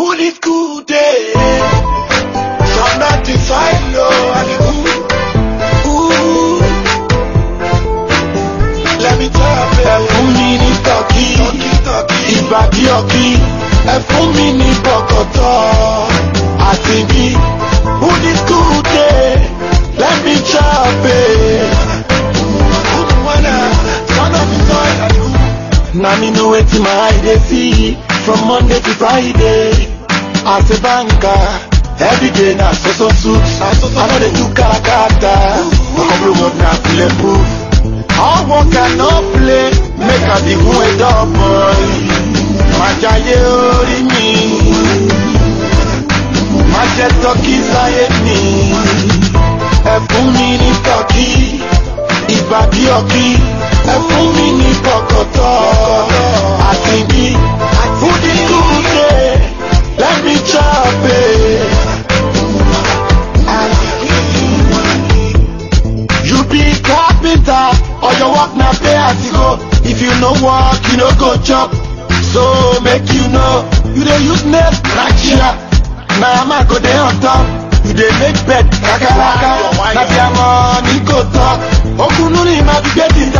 ulikude sana tifailo let me tap ẹfun mi ní tọkí ìbàdí ọkí ẹfun mi ní bọkọtọ àti bí ulikude let me tap na me know wetin my eye from monday to friday. as a banker. Every day na so so so. I know they do karakata. But every word na play proof. All work I no play. Make I a dog boy. Majaye ori mi. Maje toki saye mi. Ẹ fún mi ní tọ́kì. Ìgbà bí ọ̀kì. Ẹ fún mi. If you no walk, you no go chop. So make you know, you dey use net like chia. Na ma go dey on top. You dey make bed like kakalaka. Na their money go talk. Okunu ni ma be get it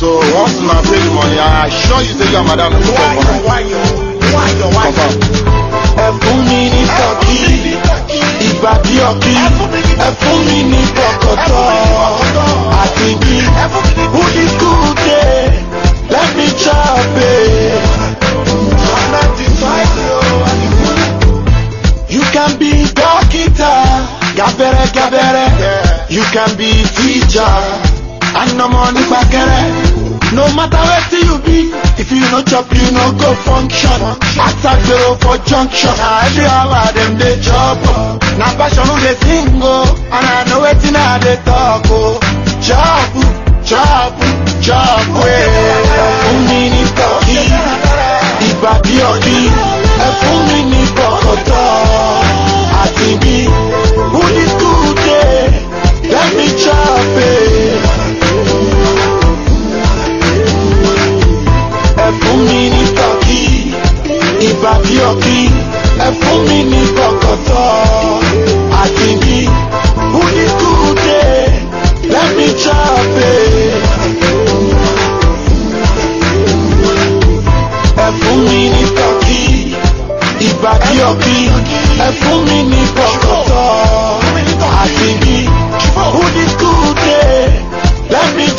So hustle and save money. I assure you say your madam no go come. Why yo? Why yo? Why yo? abẹ́rẹ́ gábẹ́rẹ́ you can be teacher anamọ nípa kẹrẹ no matter wetin you be if you no chop you no go function atagbero for junction na every hour dem dey chop na passion dey sing o. Oh. yọ bí ẹ fún mi ní kọ̀kọ̀tọ̀ àti bí wúdíkúdé let me chop it. ẹ fún mi ní tọ́kì ìgbà tí yọ bí ẹ fún mi ní kọ̀kọ̀tọ̀ àti bí wúdíkúdé let